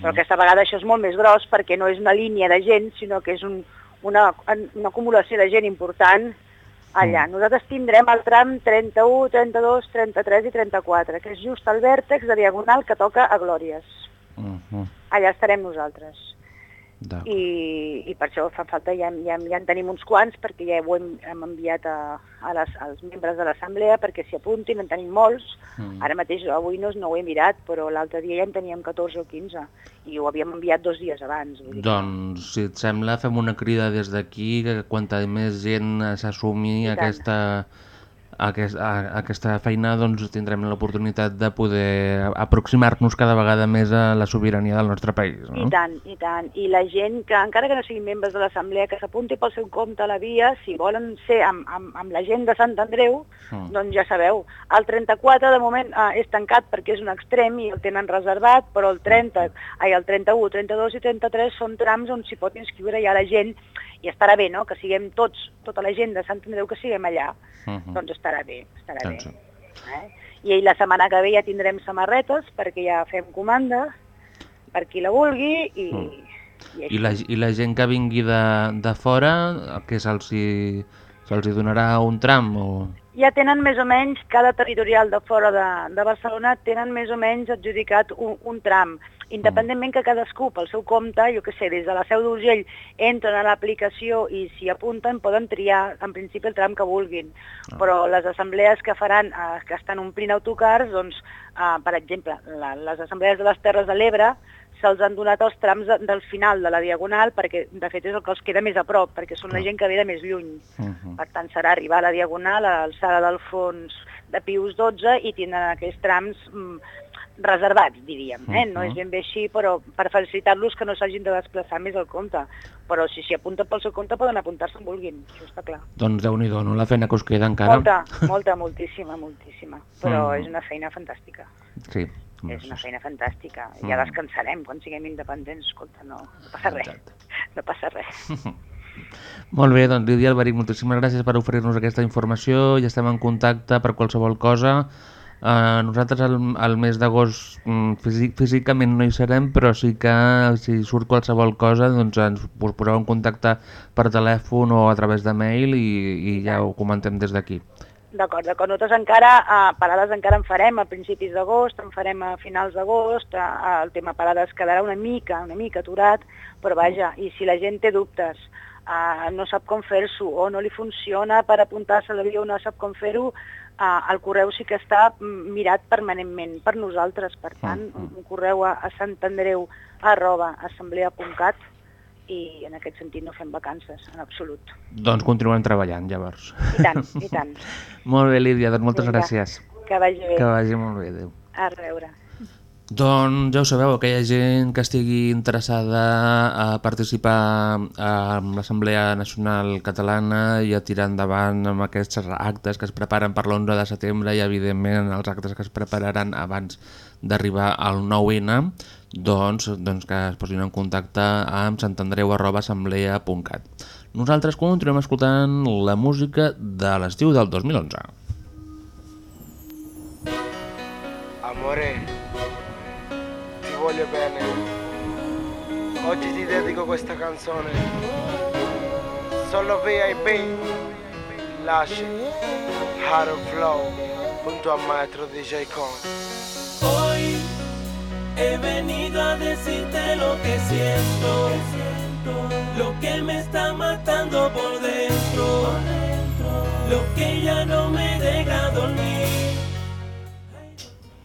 però aquesta vegada això és molt més gros perquè no és una línia de gent, sinó que és un, una, una acumulació de gent important allà. Nosaltres tindrem el tram 31, 32, 33 i 34, que és just el vèrtex de Diagonal que toca a Glòries. Mhm. Allà estarem nosaltres. I, i per això fa falta, ja, ja, ja en tenim uns quants, perquè ja ho hem, hem enviat a, a les, als membres de l'assemblea perquè s'hi apuntin, en tenim molts. Mm. Ara mateix, avui no, no ho he mirat, però l'altre dia ja en teníem 14 o 15, i ho havíem enviat dos dies abans. Vull dir. Doncs, si et sembla, fem una crida des d'aquí, que quanta més gent s'assumi I tant. Aquest, a, aquesta feina, doncs tindrem l'oportunitat de poder aproximar-nos cada vegada més a la sobirania del nostre país. I No? tant, i tant. I la gent que, encara que no siguin membres de l'assemblea, que s'apunti pel seu compte a la via, si volen ser amb, amb, amb la gent de Sant Andreu, Mm. doncs ja sabeu, el 34 de moment eh, és tancat perquè és un extrem i el tenen reservat, però el 30, ai, el 31, 32 i 33 són trams on s'hi pot inscriure ja la gent i estarà bé, no?, que siguem tots, tota la gent de Sant Andreu que siguem allà, Mhm. doncs estarà bé, estarà Doncs bé. Eh? I la setmana que ve ja tindrem samarretes perquè ja fem comanda per qui la vulgui i, i I, la, I la gent que vingui de, de fora, que se'ls hi, hi donarà un tram o... ja tenen més o menys, cada territorial de fora de, de Barcelona tenen més o menys adjudicat un, un tram. Independentment que cadascú pel seu compte, jo que sé, des de la Seu d'Urgell entren a l'aplicació i s'hi apunten, poden triar en principi el tram que vulguin. Però les assemblees que faran, eh, que estan omplint autocars, doncs, eh, per exemple, la, les assemblees de les Terres de l'Ebre se'ls han donat els trams de, del final de la Diagonal perquè de fet és el que els queda més a prop, perquè són la gent que ve de més lluny. Per tant, serà arribar a la Diagonal, a l'alçada del fons de Pius XII i tindran aquells trams mm, reservats, diríem. Eh? No és ben bé així, però per facilitar-los que no s'hagin de desplaçar més al compte. Però si s'hi apunten pel seu compte poden apuntar-se on vulguin, això està clar. Doncs déu nhi no? La feina que us queda encara. Molta, molta, moltíssima, moltíssima. Però Mm. és una feina fantàstica. Sí. És una feina fantàstica. Mm. Ja descansarem quan siguem independents. Escolta, no, no passa res. No passa res. Molt bé, doncs Lídia Alberic, moltíssimes gràcies per oferir-nos aquesta informació. Ja estem en contacte per qualsevol cosa. Uh, nosaltres al, al mes d'agost mm, físic, físicament no hi serem, però sí que si surt qualsevol cosa doncs ens us poseu en contacte per telèfon o a través de mail i, i ja ho comentem des d'aquí. D'acord, d'acord. Nosaltres encara, eh, parades encara en farem a principis d'agost, en farem a finals d'agost, eh, el tema parades quedarà una mica, una mica aturat, però vaja, i si la gent té dubtes, eh, no sap com fer-s'ho o no li funciona per apuntar-se a l'avió, no sap com fer-ho, el correu sí que està mirat permanentment per nosaltres, per tant, un, un correu a, a santandreu arroba assemblea.cat i en aquest sentit no fem vacances, en absolut. Doncs continuem treballant, llavors. I tant, i tant. molt bé, Lídia, doncs moltes Vinga, gràcies. Que vagi bé. Que vagi molt bé, adéu. A reure. Doncs ja ho sabeu, aquella gent que estigui interessada a participar en l'Assemblea Nacional Catalana i a tirar endavant amb aquests actes que es preparen per l'11 de setembre i evidentment els actes que es prepararan abans d'arribar al 9-N, doncs, doncs que es posin en contacte amb santandreu.assemblea.cat. Nosaltres continuem escoltant la música de l'estiu del 2011. Amore, ti voglio bene. Oggi ti dedico questa canzone. Solo VIP. Lasci. Hard Flow. Junto a Maestro DJ Con. He venido a decirte lo que siento, lo que me está matando por dentro, lo que ya no me deja dormir.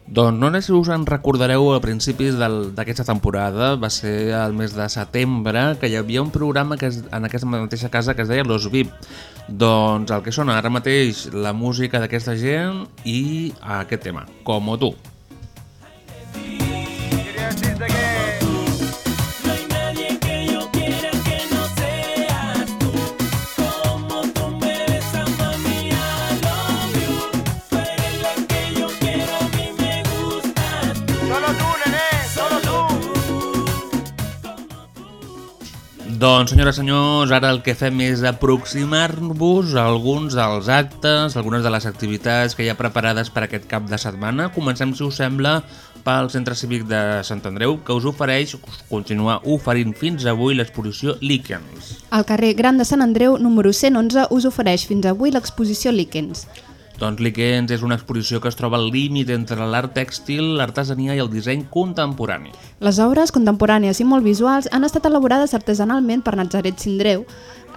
Doncs no sé si us en recordareu a principis d'aquesta temporada, va ser el mes de setembre, que hi havia un programa que es, en aquesta mateixa casa que es deia Los VIP. Doncs el que sona ara mateix la música d'aquesta gent i aquest tema, Como tu. Doncs, senyores i senyors, ara el que fem és aproximar-vos a alguns dels actes, algunes de les activitats que hi ha preparades per aquest cap de setmana. Comencem, si us sembla, pel Centre Cívic de Sant Andreu, que us ofereix continuar oferint fins avui l'exposició Líquens. Al carrer Gran de Sant Andreu, número 111, us ofereix fins avui l'exposició Líquens. Doncs Líquens és una exposició que es troba al límit entre l'art tèxtil, l'artesania i el disseny contemporani. Les obres contemporànies i molt visuals han estat elaborades artesanalment per Nazaret Sindreu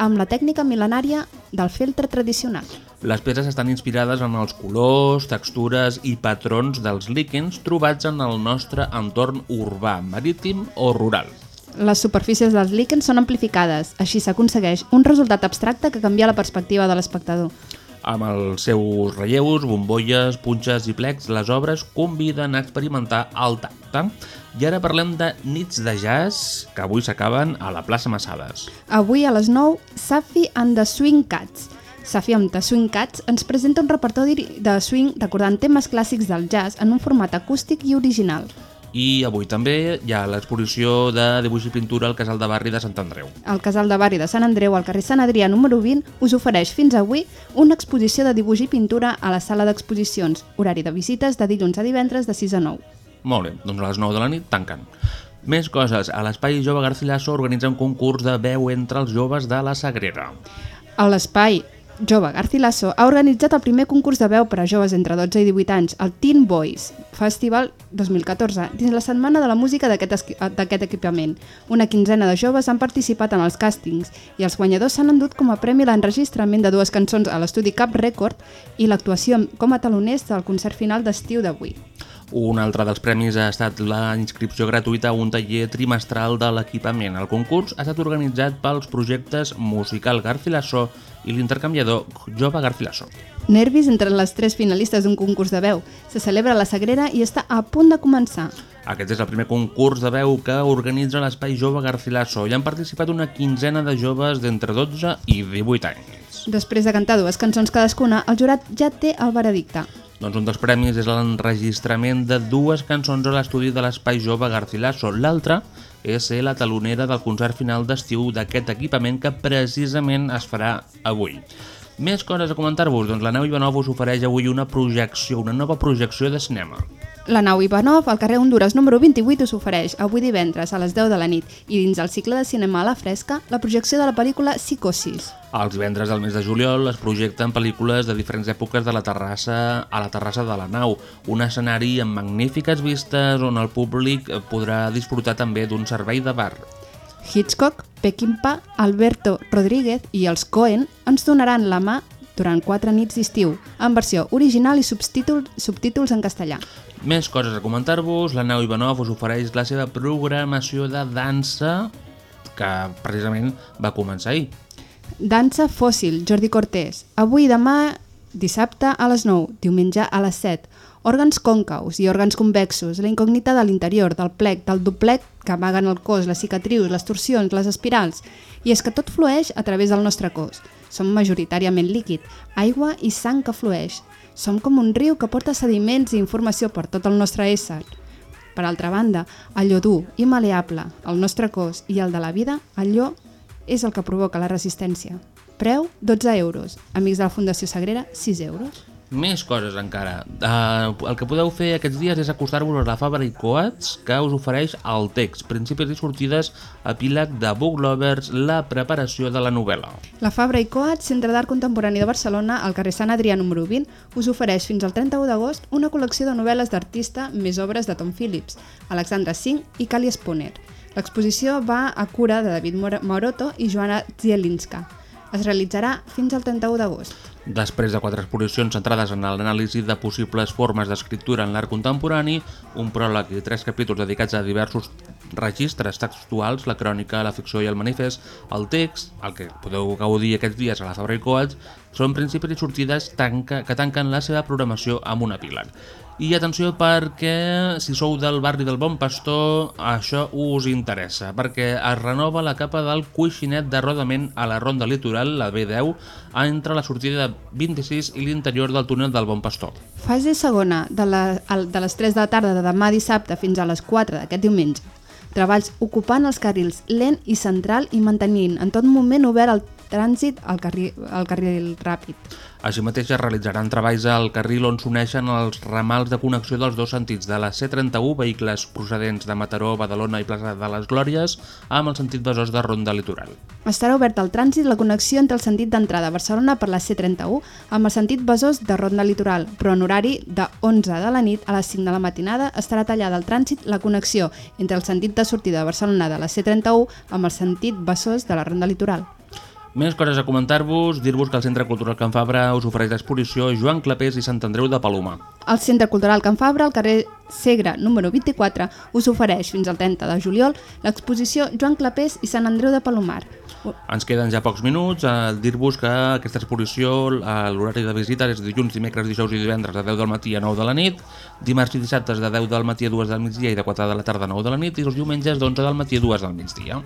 amb la tècnica mil·lenària del feltre tradicional. Les peces estan inspirades en els colors, textures i patrons dels líquens trobats en el nostre entorn urbà, marítim o rural. Les superfícies dels líquens són amplificades, així s'aconsegueix un resultat abstracte que canvia la perspectiva de l'espectador. Amb els seus relleus, bombolles, punxes i plecs, les obres conviden a experimentar el tacte. I ara parlem de nits de jazz, que avui s'acaben a la plaça Massades. Avui a les 9, Safi and the Swing Cats. Safi and the Swing Cats ens presenta un repertori de swing recordant temes clàssics del jazz en un format acústic i original. I avui també hi ha l'exposició de dibuix i pintura al Casal de Barri de Sant Andreu. El Casal de Barri de Sant Andreu, al carrer Sant Adrià número 20, us ofereix fins avui una exposició de dibuix i pintura a la sala d'exposicions, horari de visites de dilluns a divendres de 6 a 9. Molt bé, doncs a les 9 de la nit tanquen. Més coses. A l'Espai Jove Garcilaso organitza un concurs de veu entre els joves de la Sagrera. A l'espai jove Garcilaso ha organitzat el primer concurs de veu per a joves entre 12 i 18 anys, el Teen Boys Festival 2014, dins la Setmana de la Música d'aquest equipament. Una quinzena de joves han participat en els càstings i els guanyadors s'han endut com a premi l'enregistrament de dues cançons a l'estudi Cap Record i l'actuació com a taloners del concert final d'estiu d'avui. Un altre dels premis ha estat la inscripció gratuïta a un taller trimestral de l'equipament. El concurs ha estat organitzat pels projectes Musical Garcilaso i l'intercanviador Jove Garcilaso. Nervis entre les tres finalistes d'un concurs de veu. Se celebra la Sagrera i està a punt de començar. Aquest és el primer concurs de veu que organitza l'Espai Jove Garcilaso i han participat una quinzena de joves d'entre 12 i 18 anys. Després de cantar dues cançons cadascuna, el jurat ja té el veredicte. Doncs un dels premis és l'enregistrament de dues cançons a l'estudi de l'Espai Jove Garcilaso. L'altra és ser la talonera del concert final d'estiu d'aquest equipament que precisament es farà avui. Més coses a comentar-vos, doncs la Nau Ivanov us ofereix avui una projecció, una nova projecció de cinema. La nau Ivanov, al carrer Honduras número 28, us ofereix avui divendres a les 10 de la nit i dins el cicle de cinema a la fresca la projecció de la pel·lícula Psicosis. Els divendres del mes de juliol es projecten pel·lícules de diferents èpoques de la terrassa a la terrassa de la nau, un escenari amb magnífiques vistes on el públic podrà disfrutar també d'un servei de bar. Hitchcock, Peckinpah, Alberto Rodríguez i els Cohen ens donaran la mà durant quatre nits d'estiu, en versió original i subtítols, subtítols en castellà. Més coses a comentar-vos, la Nau Ivanov us ofereix la seva programació de dansa que precisament va començar ahir. Dansa fòssil, Jordi Cortés. Avui i demà, dissabte a les 9, diumenge a les 7. Òrgans còncaus i òrgans convexos, la incògnita de l'interior, del plec, del doplec que amaguen el cos, les cicatrius, les torsions, les espirals. I és que tot flueix a través del nostre cos. Som majoritàriament líquid, aigua i sang que flueix. Som com un riu que porta sediments i informació per tot el nostre ésser. Per altra banda, allò dur i maleable, el nostre cos i el de la vida, allò és el que provoca la resistència. Preu, 12 euros. Amics de la Fundació Sagrera, 6 euros. Més coses encara. Uh, el que podeu fer aquests dies és acostar-vos a la Fabra i Coats que us ofereix el text, principis i sortides, epíleg de Book Lovers, la preparació de la novel·la. La Fabra i Coat, Centre d'Art Contemporani de Barcelona, al carrer Sant Adrià número 20, us ofereix fins al 31 d'agost una col·lecció de novel·les d'artista més obres de Tom Phillips, Alexandra Singh i Kali Spooner. L'exposició va a cura de David Mor- Moroto i Joana Zielinska. Es realitzarà fins al 31 d'agost. Després de quatre exposicions centrades en l'anàlisi de possibles formes d'escriptura en l'art contemporani, un pròleg i tres capítols dedicats a diversos registres textuals, la crònica, la ficció i el manifest, el text, el que podeu gaudir aquests dies a la Fabra i Coats, són principis i sortides tanca, que tanquen la seva programació amb un epíleg. I atenció perquè si sou del barri del Bon Pastor això us interessa perquè es renova la capa del coixinet de rodament a la ronda litoral, la B10, entre la sortida de 26 i l'interior del túnel del Bon Pastor. Fase segona, de, la, de les 3 de la tarda de demà dissabte fins a les 4 d'aquest diumenge. Treballs ocupant els carrils lent i central i mantenint en tot moment obert el trànsit al carril, al carril ràpid. Així mateix es realitzaran treballs al carril on s'uneixen els ramals de connexió dels dos sentits de la C31, vehicles procedents de Mataró, Badalona i Plaça de les Glòries, amb el sentit Besòs de Ronda Litoral. Estarà obert al trànsit la connexió entre el sentit d'entrada a Barcelona per la C31 amb el sentit Besòs de Ronda Litoral, però en horari de 11 de la nit a les 5 de la matinada estarà tallada al trànsit la connexió entre el sentit de sortida de Barcelona de la C31 amb el sentit Besòs de la Ronda Litoral. Més coses a comentar-vos, dir-vos que el Centre Cultural Can Fabra us ofereix l'exposició Joan Clapés i Sant Andreu de Palomar. El Centre Cultural Can Fabra, al carrer Segre número 24, us ofereix fins al 30 de juliol l'exposició Joan Clapés i Sant Andreu de Palomar. Ens queden ja pocs minuts a dir-vos que aquesta exposició, l'horari de visita és dilluns, dimecres, dijous i divendres de 10 del matí a 9 de la nit, dimarts i dissabtes de 10 del matí a 2 del migdia i de 4 de la tarda a 9 de la nit i els diumenges d'11 del matí a 2 del migdia.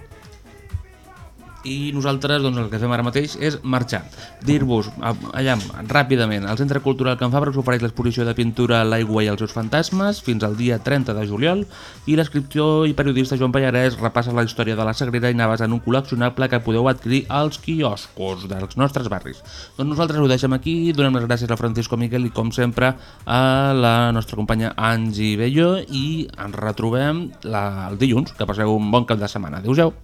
I nosaltres doncs, el que fem ara mateix és marxar. Dir-vos, allà, ràpidament, el Centre Cultural Can Fabra us ofereix l'exposició de pintura L'aigua i els seus fantasmes fins al dia 30 de juliol i l'escriptor i periodista Joan Pallarès repassa la història de la Sagrera i Navas en un col·leccionable que podeu adquirir als quioscos dels nostres barris. Doncs nosaltres ho deixem aquí, donem les gràcies a Francisco Miquel i com sempre a la nostra companya Angie Bello i ens retrobem la, el dilluns, que passeu un bon cap de setmana. Adéu-siau.